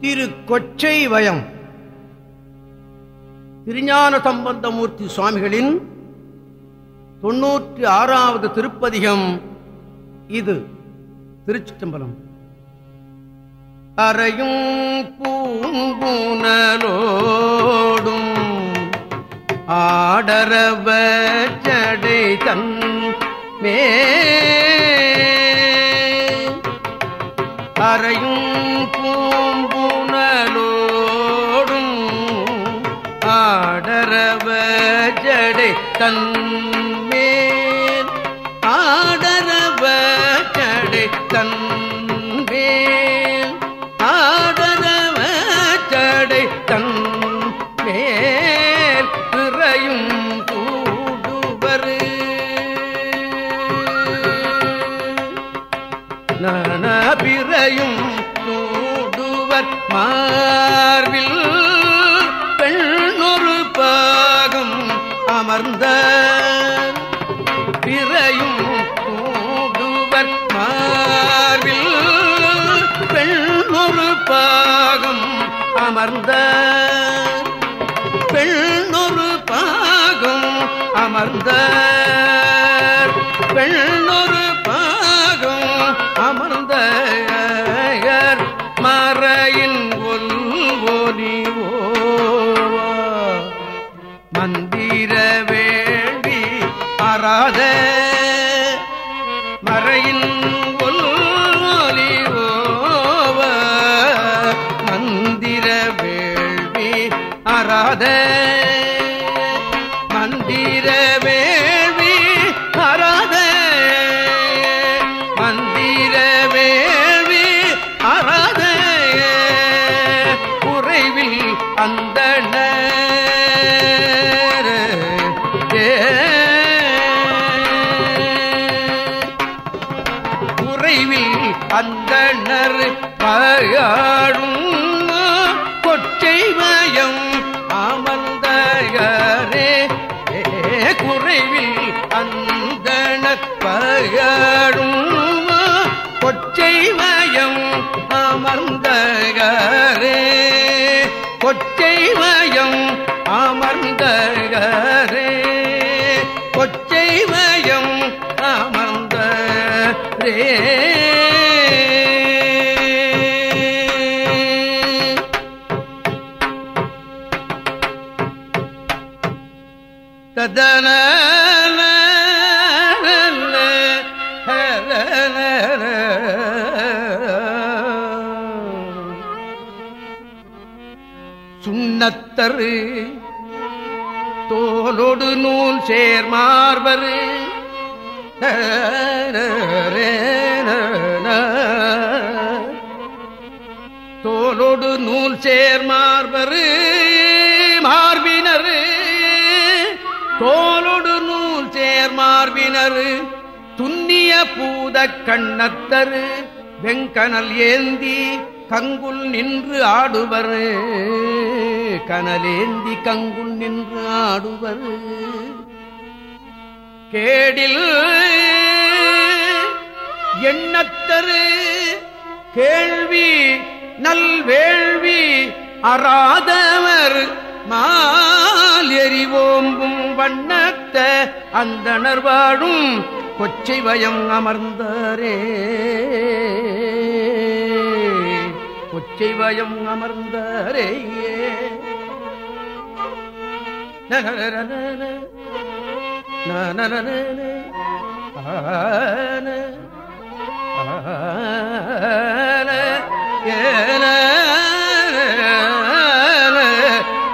திரு கொச்சை வயம் திருஞான சம்பந்தமூர்த்தி சுவாமிகளின் தொன்னூற்றி ஆறாவது திருப்பதிகம் இது. திருச்சிட்டம்பலம் அறையும் பூங்குணலோடும் ஆடரவ சடை தன் மே. அறையும் தன் பாகம் அமர்ந்த பெண்ணொரு பாகம் அமர்ந்த பெண்ணொரு பாகம் அமர்ந்த மறையின் ஒல் ஒலி மந்திர வேண்டி அறாத மறையின் பயாடும் கொச்சை மயம் அமர்ந்தகரே குறைவில் அந்தணர் பயாடும் கொச்சை மயம் அமர்ந்தகரே கொச்சை மயம் அமர்ந்தகரே கொச்சை மயம் அமர்ந்த ரே தரு. தோலோடு நூல் சேர்மார்பரு தோலோடு நூல் சேர்மார்பரு மார்பினர். தோலோடு நூல் சேர்மார்பினரு துன்னிய பூத கண்ணத்தரு. வெங்கனல் ஏந்தி கங்குல் நின்று ஆடுவர். கனலேந்தி கங்குல் நின்று ஆடுவர். கேடில் எண்ணத்தரு கேள்வி நல்வேள்வி அறாதவர். மால் எரிவோம்பும் வண்ணத்த அந்தனர் வாடும் கொச்சை வயம் அமர்ந்தாரே. கொச்சை வயம் அமர்ந்தாரே.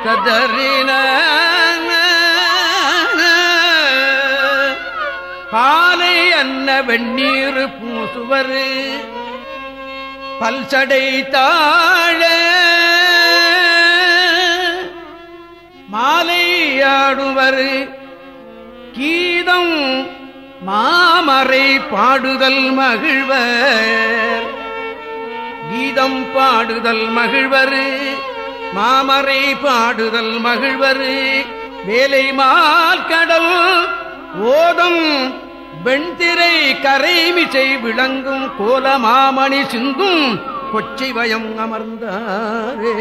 கதறின பாலை அன்ன வெண்ணீர் பூசுவர் பல்சடை தாழ மாலையாடுவர் கீதம் மாமரை பாடுதல் மகிழ்வர். கீதம் பாடுதல் மகிழ்வர் மாமரை பாடுதல் மகிழ்வர். வேலை மால் கடல் ஓதம் வெண்திரை கரைமிசை விளங்கும் கோல மாமணி சிந்தும் கொச்சை வயம் அமர்ந்தாரே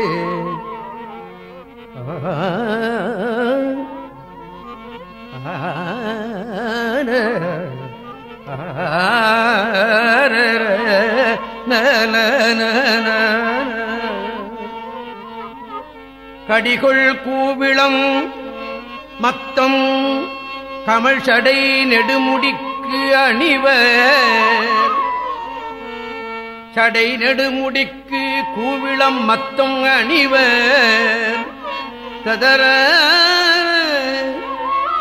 கடிகொள் கூவிளம் மத்தம் கமல் சடை நெடுமுடிக்கு அணிவர். சடை நெடுமுடிக்கு கூவிளம் மத்தம் அணிவர். ததர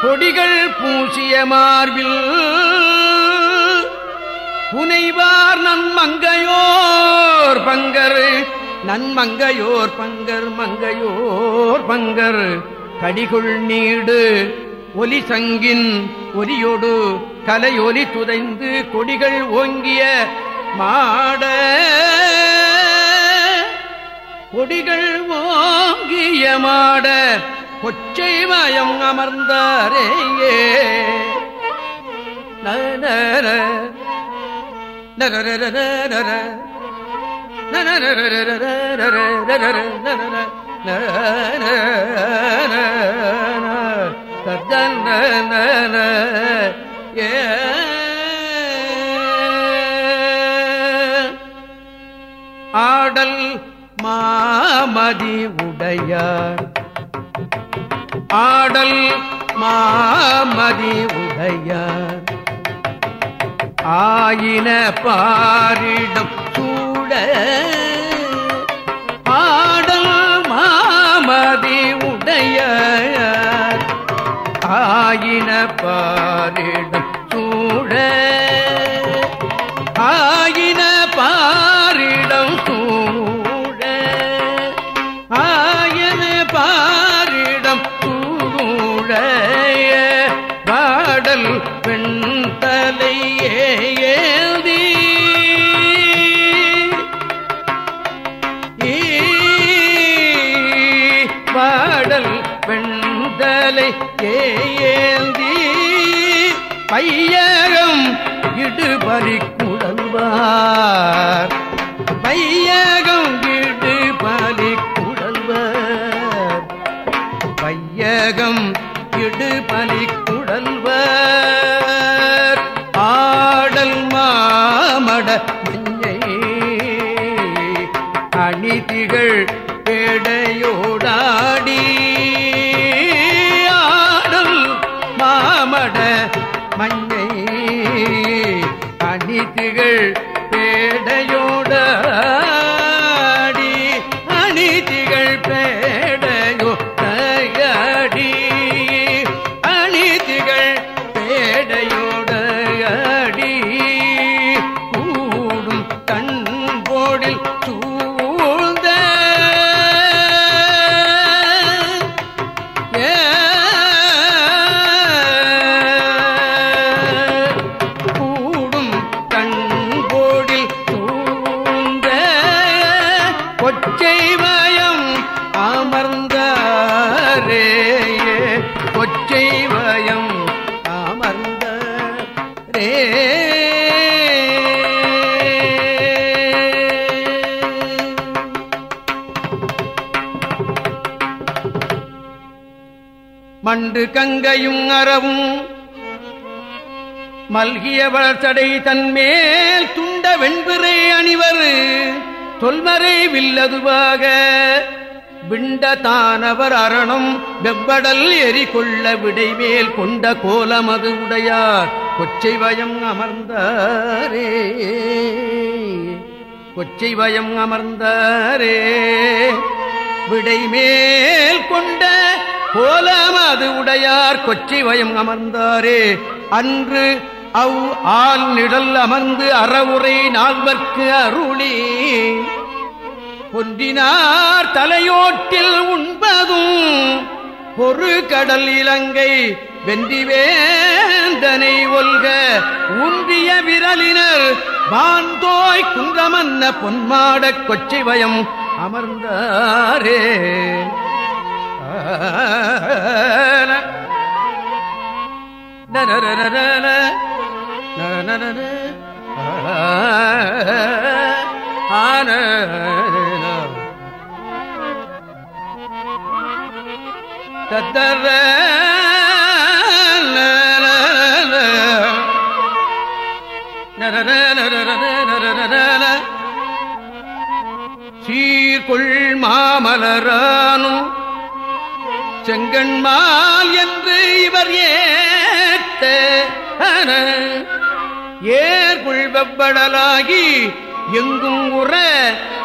கொடிகள் பூசிய மார்பில் புனைவார் நன்மங்கையோர் பங்கர் நன்மங்கையோர் பங்கர் மங்கையோர் பங்கர். கடிகுள் நீடு ஒலி சங்கின் ஒலியோடு கலையொலி துதைந்து கொடிகள் ஓங்கிய மாட. கொடிகள் ஓங்கிய மாட கொச்சை மயம் அமர்ந்தாரேயே நர நர ஆடல் மாமதி உடையார் ஆடல் மாமதி உடையார். ஆயின பாரிடம் சூட ஆடல் மாமதி உடைய ஆயின பாரிடம் சூட மாலை ஏந்தி பாடல் வெண்தலை ஏந்தி பையகம் இடுபறி குடல்வார் பையகம் இடுபறி குடல்வார் பையகம் இடுபலி அணிதிகள் பேடையோடாடி. ஆடல் மாமட மஞ்சை அணிதிகள் பேடையோ மண்டு கங்கையும் அறவும் மல்கிய வளர்ச்சடை தன்மேல் துண்ட வெண்பிறை அணிவர். தொல்மறை வில்லதுவாக விண்டதானவர் அரணம் வெவ்வடல் எரி கொள்ள விடைமேல் கொண்ட கோலமது உடையார். கொச்சை வயம் அமர்ந்தாரே. கொச்சை வயம் அமர்ந்தாரே. விடைமேல் கொண்ட கோலமது உடையார். கொச்சை வயம் அமர்ந்தாரே. அன்று அவ் ஆள் நிழல் அமர்ந்து அறவுரை நால்வர்க்கு அருளி. பொன்றினார் தலையோட்டில் உண்பதும் பொறு கடல் இலங்கை வென்றிவேந்தனை ஒல்க ஊன்றிய விரலினர் வான்தோய் குன்றமன்ன பொன்மாடக் கொச்சை வயம் அமர்ந்தாரே ஆன நரரரரர, ஆன தத்தர மாமலரானும் செங்கண்மால் என்று இவர் ஏத்த ஏர்குள் வெவ்வடலாகி எங்கும் உற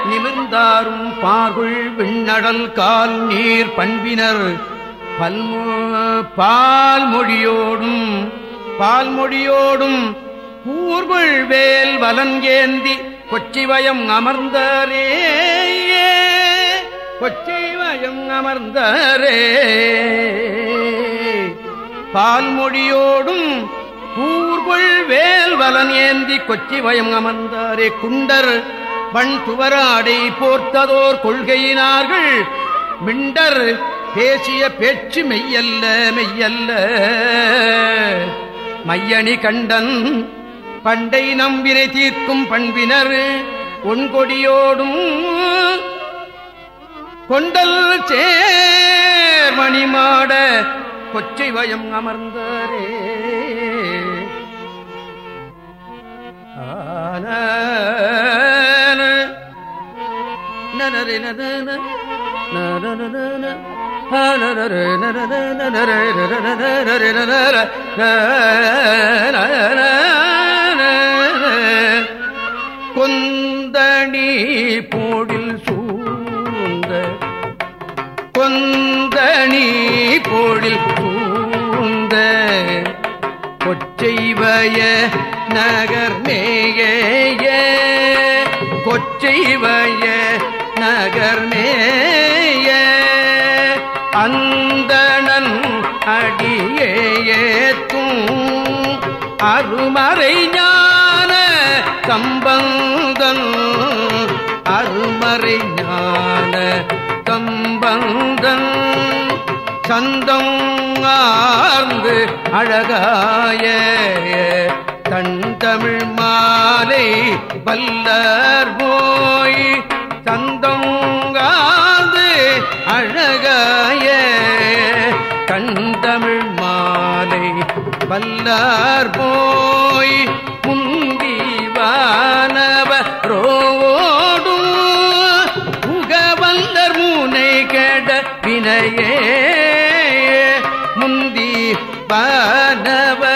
நிமிர்ந்தாரும் பார்குள் விண்ணடல் கால் நீர் பண்பினர். பல்மு பால்மொழியோடும் பால்மொழியோடும் கூர்குள் வேல் வலன் ஏந்தி கொச்சிவயம் அமர்ந்தாரே. கொச்சைவயம் அமர்ந்தாரே. பால்மொழியோடும் கூர்கொள் வேல்வலன் ஏந்தி கொச்சிவயம் அமர்ந்தாரே. குண்டர் பண் துவராடை போர்த்ததோர் கொள்கையினார்கள். மிண்டர் பேசிய பேச்சு மெய்யல்ல மெய்யல்ல. மையணி கண்டன் பண்டை நம்பினை தீர்க்கும் பண்பினர். ஒன்கொடியோடும் கொண்டல் சேர்மணி மாட கொச்சை வயம் அமர்ந்தாரே ஆன கொந்தணி பூ பொந்தணி போடில் பூந்த கொச்சைவய நகர் மேய கொச்சைவய நகர் மேய அந்தணன் அடியேத்தும் அருமறை ஞான சந்தம் ஆர்ந்து அழகாய. தன் தமிழ் மாலை வல்லர் போய் சந்தங்காது அழகாய. கண்டமிழ் மாலை வல்லார் போய் முந்திவானவரோடும் புகவல்லர் மூனை கேட வினையே. முந்தி